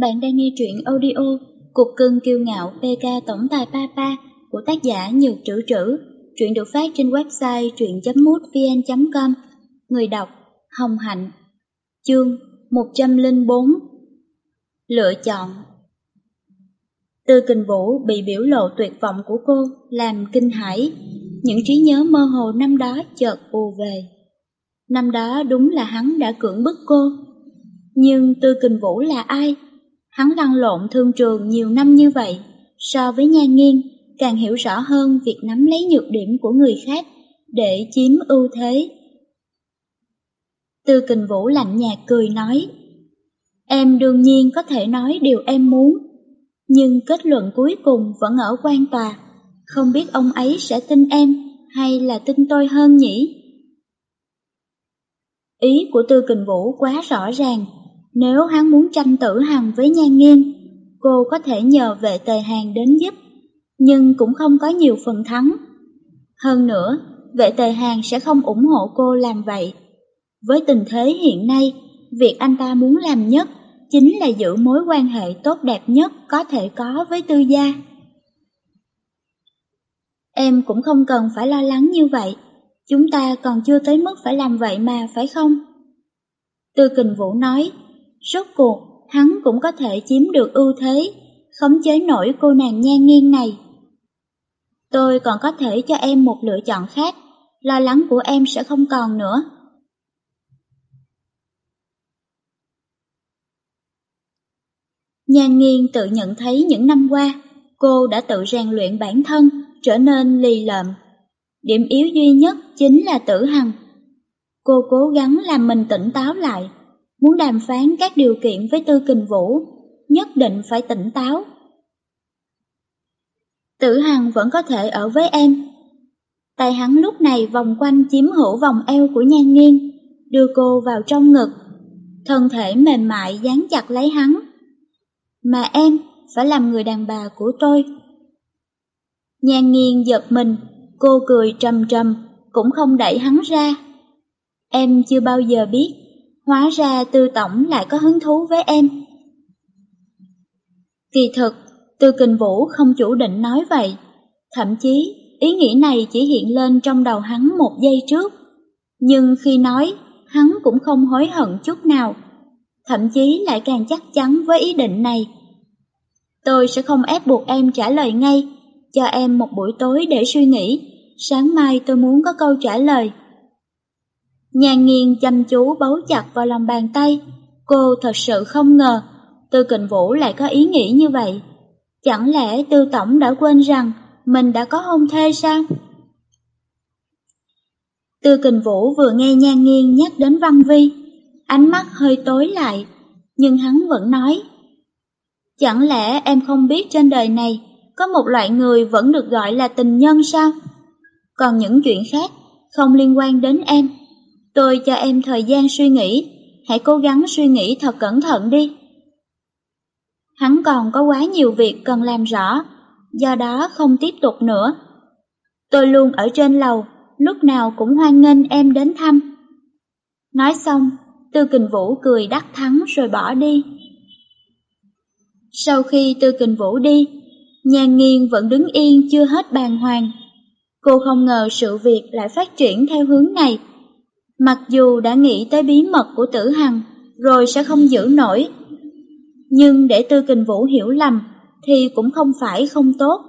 Bạn đang nghe truyện audio Cục cưng kiêu ngạo PK Tổng tài Papa của tác giả Nhược Trữ Trữ. Truyện được phát trên website truyện.mútvn.com Người đọc, Hồng Hạnh. Chương 104 Lựa chọn. Tư kình vũ bị biểu lộ tuyệt vọng của cô làm kinh hãi. Những trí nhớ mơ hồ năm đó chợt ùa về. Năm đó đúng là hắn đã cưỡng bức cô. Nhưng Tư Kình Vũ là ai? Hắn lăn lộn thương trường nhiều năm như vậy, so với Nhan Nghiên, càng hiểu rõ hơn việc nắm lấy nhược điểm của người khác để chiếm ưu thế. Tư Kình Vũ lạnh nhạt cười nói, Em đương nhiên có thể nói điều em muốn, nhưng kết luận cuối cùng vẫn ở quan tòa, không biết ông ấy sẽ tin em hay là tin tôi hơn nhỉ? Ý của Tư Kình Vũ quá rõ ràng, nếu hắn muốn tranh tử hằng với Nhan Nghiên, cô có thể nhờ vệ tề hàng đến giúp, nhưng cũng không có nhiều phần thắng. Hơn nữa, vệ tề hàng sẽ không ủng hộ cô làm vậy. Với tình thế hiện nay, việc anh ta muốn làm nhất chính là giữ mối quan hệ tốt đẹp nhất có thể có với tư gia. Em cũng không cần phải lo lắng như vậy, chúng ta còn chưa tới mức phải làm vậy mà phải không? Tư Kình Vũ nói, Rốt cuộc, hắn cũng có thể chiếm được ưu thế, khống chế nổi cô nàng nhan nghiêng này. Tôi còn có thể cho em một lựa chọn khác, lo lắng của em sẽ không còn nữa. Nhan nghiêng tự nhận thấy những năm qua, cô đã tự rèn luyện bản thân, trở nên lì lợm. Điểm yếu duy nhất chính là tử hằng. Cô cố gắng làm mình tỉnh táo lại, Muốn đàm phán các điều kiện với Tư Kình Vũ, nhất định phải tỉnh táo. Tử Hằng vẫn có thể ở với em. Tay hắn lúc này vòng quanh chiếm hữu vòng eo của Nhan Nghiên, đưa cô vào trong ngực. Thân thể mềm mại dán chặt lấy hắn. Mà em phải làm người đàn bà của tôi. Nhan Nghiên giật mình, cô cười trầm trầm, cũng không đẩy hắn ra. Em chưa bao giờ biết Hóa ra tư tổng lại có hứng thú với em. Kỳ thực, tư kình vũ không chủ định nói vậy. Thậm chí, ý nghĩ này chỉ hiện lên trong đầu hắn một giây trước. Nhưng khi nói, hắn cũng không hối hận chút nào. Thậm chí lại càng chắc chắn với ý định này. Tôi sẽ không ép buộc em trả lời ngay, cho em một buổi tối để suy nghĩ. Sáng mai tôi muốn có câu trả lời. Nhan nghiêng chăm chú bấu chặt vào lòng bàn tay, cô thật sự không ngờ Tư Kình Vũ lại có ý nghĩ như vậy. Chẳng lẽ Tư Tổng đã quên rằng mình đã có hôn thê sao? Tư Kình Vũ vừa nghe Nhan Nghiên nhắc đến Văn Vi, ánh mắt hơi tối lại, nhưng hắn vẫn nói. Chẳng lẽ em không biết trên đời này có một loại người vẫn được gọi là tình nhân sao? Còn những chuyện khác không liên quan đến em Tôi cho em thời gian suy nghĩ, hãy cố gắng suy nghĩ thật cẩn thận đi. Hắn còn có quá nhiều việc cần làm rõ, do đó không tiếp tục nữa. Tôi luôn ở trên lầu, lúc nào cũng hoan nghênh em đến thăm. Nói xong, Tư Kình Vũ cười đắc thắng rồi bỏ đi. Sau khi Tư Kình Vũ đi, Nhan Nghiên vẫn đứng yên chưa hết bàng hoàng. Cô không ngờ sự việc lại phát triển theo hướng này. Mặc dù đã nghĩ tới bí mật của tử hằng, rồi sẽ không giữ nổi. Nhưng để tư kình vũ hiểu lầm, thì cũng không phải không tốt.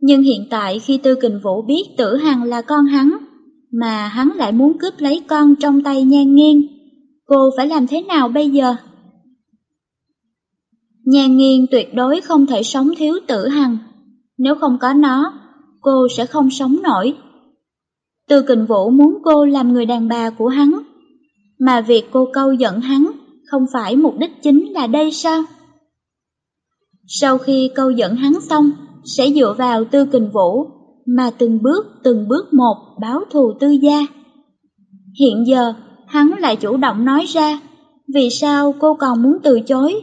Nhưng hiện tại khi tư kình vũ biết tử hằng là con hắn, mà hắn lại muốn cướp lấy con trong tay nhan nghiêng, cô phải làm thế nào bây giờ? Nhan nghiêng tuyệt đối không thể sống thiếu tử hằng, nếu không có nó, cô sẽ không sống nổi. Từ kình vũ muốn cô làm người đàn bà của hắn, mà việc cô câu giận hắn không phải mục đích chính là đây sao? Sau khi câu dẫn hắn xong, sẽ dựa vào tư kình vũ, mà từng bước từng bước một báo thù tư gia. Hiện giờ, hắn lại chủ động nói ra, vì sao cô còn muốn từ chối?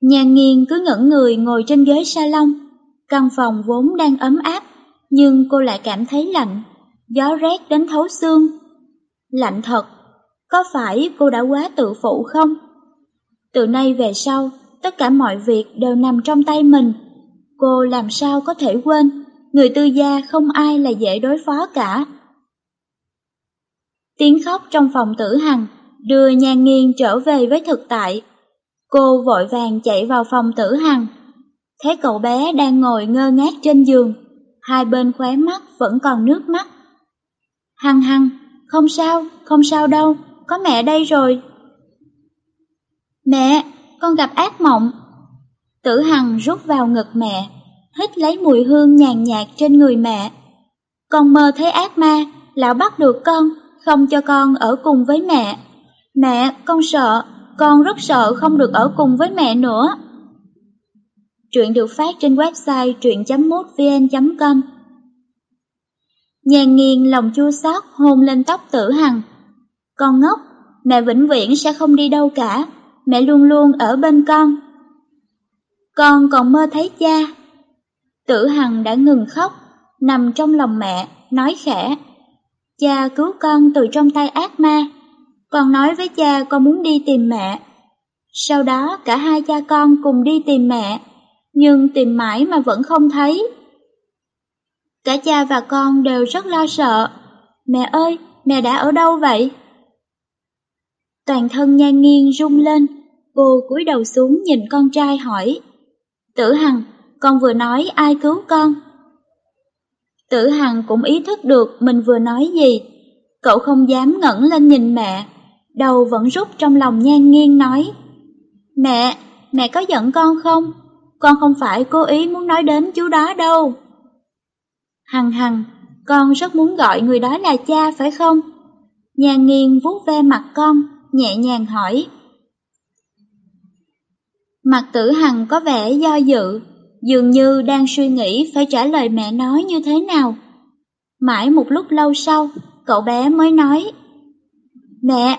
Nhà nghiên cứ ngẩn người ngồi trên ghế salon, căn phòng vốn đang ấm áp nhưng cô lại cảm thấy lạnh, gió rét đến thấu xương. Lạnh thật, có phải cô đã quá tự phụ không? Từ nay về sau, tất cả mọi việc đều nằm trong tay mình. Cô làm sao có thể quên, người tư gia không ai là dễ đối phó cả. Tiếng khóc trong phòng tử hằng đưa nhan nghiêng trở về với thực tại. Cô vội vàng chạy vào phòng tử hằng. Thấy cậu bé đang ngồi ngơ ngác trên giường, hai bên khóe mắt vẫn còn nước mắt. Hằng hằng, không sao, không sao đâu, có mẹ đây rồi. Mẹ, con gặp ác mộng. Tử Hằng rút vào ngực mẹ, hít lấy mùi hương nhàn nhạt trên người mẹ. Con mơ thấy ác ma, lão bắt được con, không cho con ở cùng với mẹ. Mẹ, con sợ, con rất sợ không được ở cùng với mẹ nữa. Truyện được phát trên website truyện.mútvn.com Nhàn nghiêng lòng chua xót hôn lên tóc tử hằng. Con ngốc, mẹ vĩnh viễn sẽ không đi đâu cả, mẹ luôn luôn ở bên con. Con còn mơ thấy cha. Tử hằng đã ngừng khóc, nằm trong lòng mẹ, nói khẽ. Cha cứu con từ trong tay ác ma. Con nói với cha con muốn đi tìm mẹ. Sau đó cả hai cha con cùng đi tìm mẹ, nhưng tìm mãi mà vẫn không thấy. Cả cha và con đều rất lo sợ. Mẹ ơi, mẹ đã ở đâu vậy? Toàn thân nhan nghiêng rung lên, cô cúi đầu xuống nhìn con trai hỏi. Tử Hằng, con vừa nói ai cứu con? Tử Hằng cũng ý thức được mình vừa nói gì. Cậu không dám ngẩng lên nhìn mẹ, đầu vẫn rút trong lòng nhan nghiêng nói. Mẹ, mẹ có giận con không? Con không phải cố ý muốn nói đến chú đó đâu. Hằng hằng, con rất muốn gọi người đó là cha phải không? nhà nghiêng vuốt ve mặt con, nhẹ nhàng hỏi. Mặt tử hằng có vẻ do dự, dường như đang suy nghĩ phải trả lời mẹ nói như thế nào. Mãi một lúc lâu sau, cậu bé mới nói. Mẹ,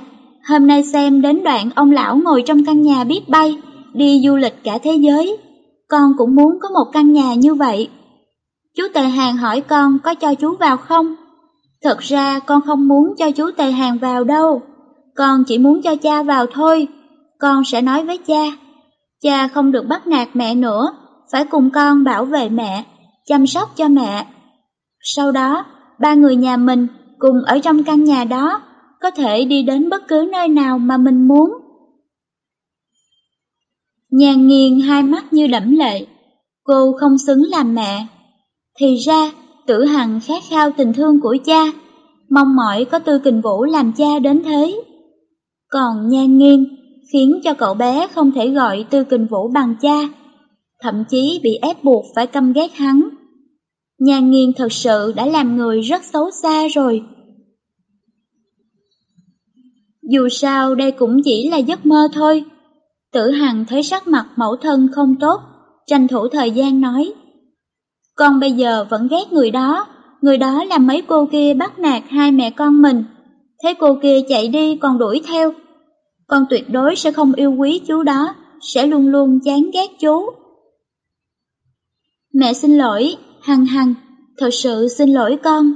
hôm nay xem đến đoạn ông lão ngồi trong căn nhà biết bay, đi du lịch cả thế giới. Con cũng muốn có một căn nhà như vậy. Chú Tề Hàng hỏi con có cho chú vào không? Thật ra con không muốn cho chú Tề Hàng vào đâu. Con chỉ muốn cho cha vào thôi. Con sẽ nói với cha. Cha không được bắt nạt mẹ nữa, phải cùng con bảo vệ mẹ, chăm sóc cho mẹ. Sau đó, ba người nhà mình cùng ở trong căn nhà đó, có thể đi đến bất cứ nơi nào mà mình muốn. Nhàn nghiền hai mắt như đẫm lệ, cô không xứng làm mẹ. Thì ra, tử hằng khát khao tình thương của cha, mong mỏi có tư kình vũ làm cha đến thế. Còn nhan nghiêng khiến cho cậu bé không thể gọi tư kình vũ bằng cha, thậm chí bị ép buộc phải căm ghét hắn. Nhan nghiêng thật sự đã làm người rất xấu xa rồi. Dù sao đây cũng chỉ là giấc mơ thôi. Tử Hằng thấy sắc mặt mẫu thân không tốt, tranh thủ thời gian nói. Con bây giờ vẫn ghét người đó, người đó làm mấy cô kia bắt nạt hai mẹ con mình. Thế cô kia chạy đi còn đuổi theo. Con tuyệt đối sẽ không yêu quý chú đó, sẽ luôn luôn chán ghét chú. Mẹ xin lỗi, Hằng Hằng, thật sự xin lỗi con.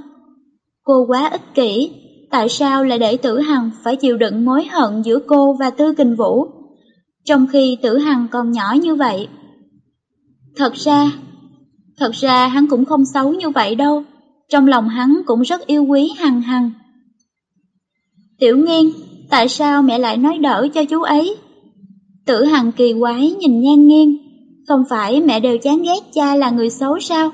Cô quá ích kỷ, tại sao lại để Tử Hằng phải chịu đựng mối hận giữa cô và Tư Kình Vũ, trong khi Tử Hằng còn nhỏ như vậy. Thật ra, thật ra hắn cũng không xấu như vậy đâu, trong lòng hắn cũng rất yêu quý Hằng Hằng. Tiểu Nghiên, tại sao mẹ lại nói đỡ cho chú ấy? Tử Hằng kỳ quái nhìn Nhan Nghiên, không phải mẹ đều chán ghét cha là người xấu sao?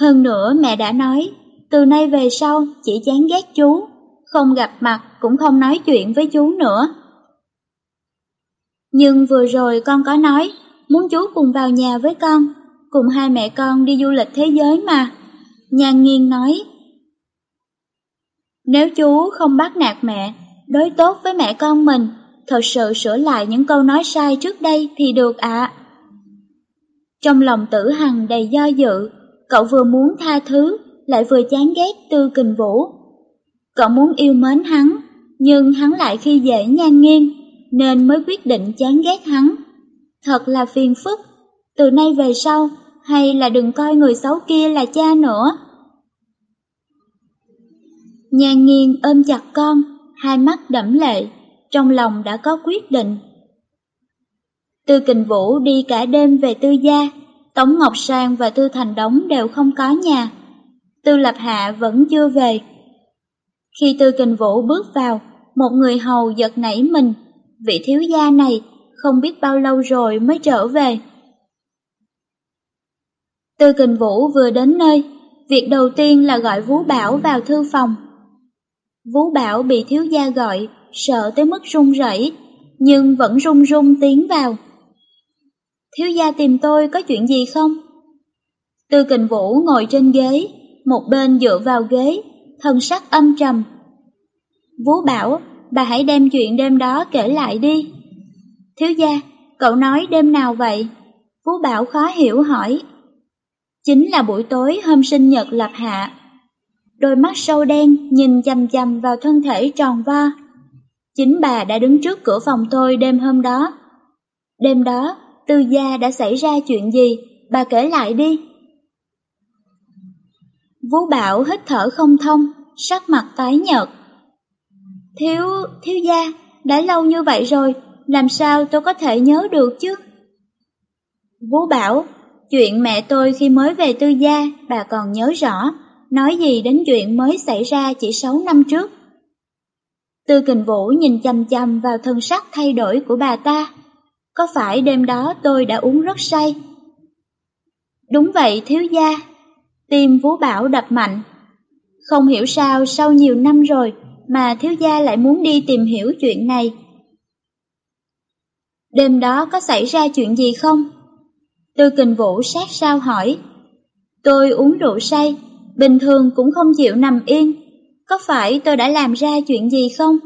Hơn nữa mẹ đã nói, từ nay về sau chỉ chán ghét chú, không gặp mặt cũng không nói chuyện với chú nữa. Nhưng vừa rồi con có nói, muốn chú cùng vào nhà với con, cùng hai mẹ con đi du lịch thế giới mà. Nhan nghiên nói, nếu chú không bắt nạt mẹ, đối tốt với mẹ con mình, thật sự sửa lại những câu nói sai trước đây thì được ạ. Trong lòng tử hằng đầy do dự, cậu vừa muốn tha thứ, lại vừa chán ghét Tư Kình Vũ. Cậu muốn yêu mến hắn, nhưng hắn lại khi dễ nhan nghiêng, nên mới quyết định chán ghét hắn. Thật là phiền phức, từ nay về sau, hay là đừng coi người xấu kia là cha nữa. Nhan nghiêng ôm chặt con, hai mắt đẫm lệ, trong lòng đã có quyết định, Tư Kình Vũ đi cả đêm về Tư Gia, Tống Ngọc Sang và Tư Thành Đống đều không có nhà. Tư Lập Hạ vẫn chưa về. Khi Tư Kình Vũ bước vào, một người hầu giật nảy mình, vị thiếu gia này không biết bao lâu rồi mới trở về. Tư Kình Vũ vừa đến nơi, việc đầu tiên là gọi vũ Bảo vào thư phòng. vũ Bảo bị thiếu gia gọi, sợ tới mức run rẩy, nhưng vẫn run run tiến vào. Thiếu gia tìm tôi có chuyện gì không? Tư Kình Vũ ngồi trên ghế, một bên dựa vào ghế, thân sắc âm trầm. vũ Bảo, bà hãy đem chuyện đêm đó kể lại đi. Thiếu gia, cậu nói đêm nào vậy? Vú Bảo khó hiểu hỏi. Chính là buổi tối hôm sinh nhật lập hạ. Đôi mắt sâu đen nhìn chằm chằm vào thân thể tròn vo. Chính bà đã đứng trước cửa phòng tôi đêm hôm đó. Đêm đó, tư gia đã xảy ra chuyện gì? Bà kể lại đi. Vú Bảo hít thở không thông, sắc mặt tái nhợt. Thiếu, thiếu gia, đã lâu như vậy rồi, làm sao tôi có thể nhớ được chứ? vũ Bảo, chuyện mẹ tôi khi mới về tư gia, bà còn nhớ rõ, nói gì đến chuyện mới xảy ra chỉ 6 năm trước. Tư kình vũ nhìn chầm chầm vào thân sắc thay đổi của bà ta. Có phải đêm đó tôi đã uống rất say? Đúng vậy thiếu gia. Tim vũ Bảo đập mạnh. Không hiểu sao sau nhiều năm rồi mà thiếu gia lại muốn đi tìm hiểu chuyện này. Đêm đó có xảy ra chuyện gì không? Tư kình vũ sát sao hỏi. Tôi uống rượu say, bình thường cũng không chịu nằm yên. Có phải tôi đã làm ra chuyện gì không?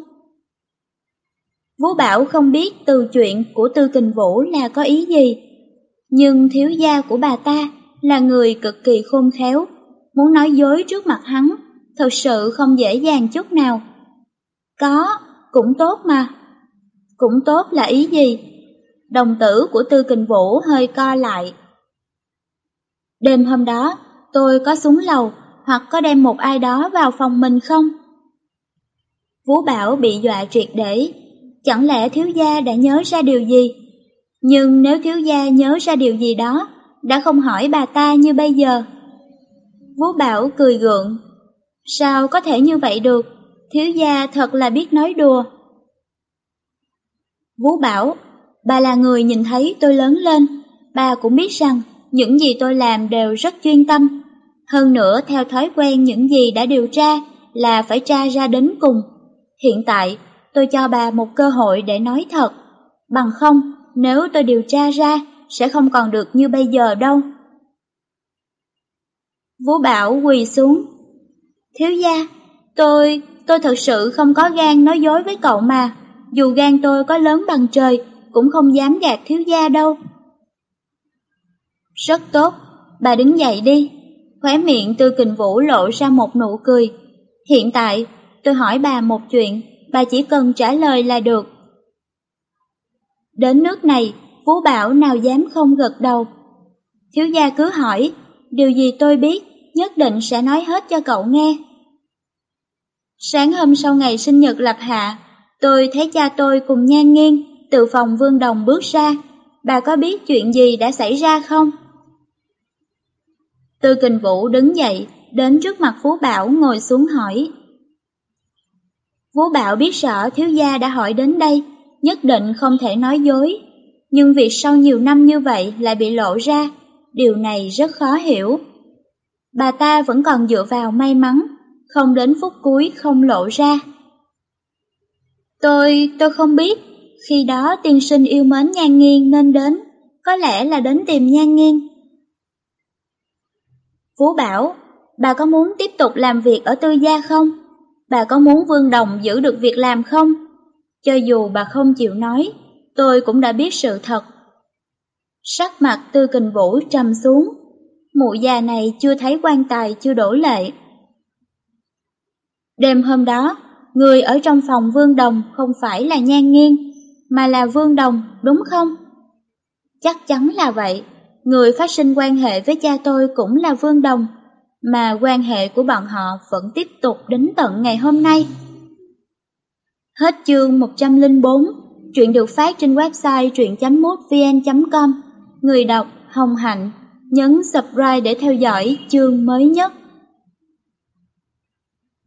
Vũ Bảo không biết từ chuyện của Tư Kình Vũ là có ý gì. Nhưng thiếu gia của bà ta là người cực kỳ khôn khéo, muốn nói dối trước mặt hắn, thật sự không dễ dàng chút nào. Có, cũng tốt mà. Cũng tốt là ý gì? Đồng tử của Tư Kình Vũ hơi co lại. Đêm hôm đó, tôi có xuống lầu hoặc có đem một ai đó vào phòng mình không? Vũ Bảo bị dọa triệt để, chẳng lẽ thiếu gia đã nhớ ra điều gì? Nhưng nếu thiếu gia nhớ ra điều gì đó, đã không hỏi bà ta như bây giờ. Vũ Bảo cười gượng, sao có thể như vậy được, thiếu gia thật là biết nói đùa. Vũ Bảo, bà là người nhìn thấy tôi lớn lên, bà cũng biết rằng những gì tôi làm đều rất chuyên tâm. Hơn nữa theo thói quen những gì đã điều tra là phải tra ra đến cùng. Hiện tại tôi cho bà một cơ hội để nói thật. Bằng không, nếu tôi điều tra ra, sẽ không còn được như bây giờ đâu. Vũ Bảo quỳ xuống. Thiếu gia, tôi, tôi thật sự không có gan nói dối với cậu mà. Dù gan tôi có lớn bằng trời, cũng không dám gạt thiếu gia đâu. Rất tốt, bà đứng dậy đi. Khóe miệng tư kình vũ lộ ra một nụ cười. Hiện tại, tôi hỏi bà một chuyện, bà chỉ cần trả lời là được. Đến nước này, Phú Bảo nào dám không gật đầu. Thiếu gia cứ hỏi, điều gì tôi biết, nhất định sẽ nói hết cho cậu nghe. Sáng hôm sau ngày sinh nhật lập hạ, tôi thấy cha tôi cùng nhan nghiêng từ phòng vương đồng bước ra. Bà có biết chuyện gì đã xảy ra không? Tư kình vũ đứng dậy, đến trước mặt Phú Bảo ngồi xuống hỏi. Phú Bảo biết rõ thiếu gia đã hỏi đến đây, nhất định không thể nói dối. Nhưng việc sau nhiều năm như vậy lại bị lộ ra, điều này rất khó hiểu. Bà ta vẫn còn dựa vào may mắn, không đến phút cuối không lộ ra. Tôi, tôi không biết, khi đó tiên sinh yêu mến nhan nghiêng nên đến, có lẽ là đến tìm nhan nghiêng. Phú bảo, bà có muốn tiếp tục làm việc ở tư gia không? Bà có muốn Vương Đồng giữ được việc làm không? Cho dù bà không chịu nói, tôi cũng đã biết sự thật. Sắc mặt tư kình vũ trầm xuống, mụ già này chưa thấy quan tài chưa đổ lệ. Đêm hôm đó, người ở trong phòng Vương Đồng không phải là Nhan Nghiên, mà là Vương Đồng, đúng không? Chắc chắn là vậy, người phát sinh quan hệ với cha tôi cũng là Vương Đồng, mà quan hệ của bọn họ vẫn tiếp tục đến tận ngày hôm nay. Hết chương 104 Truyện được phát trên website truyện.mútvn.com Người đọc Hồng Hạnh Nhấn subscribe để theo dõi chương mới nhất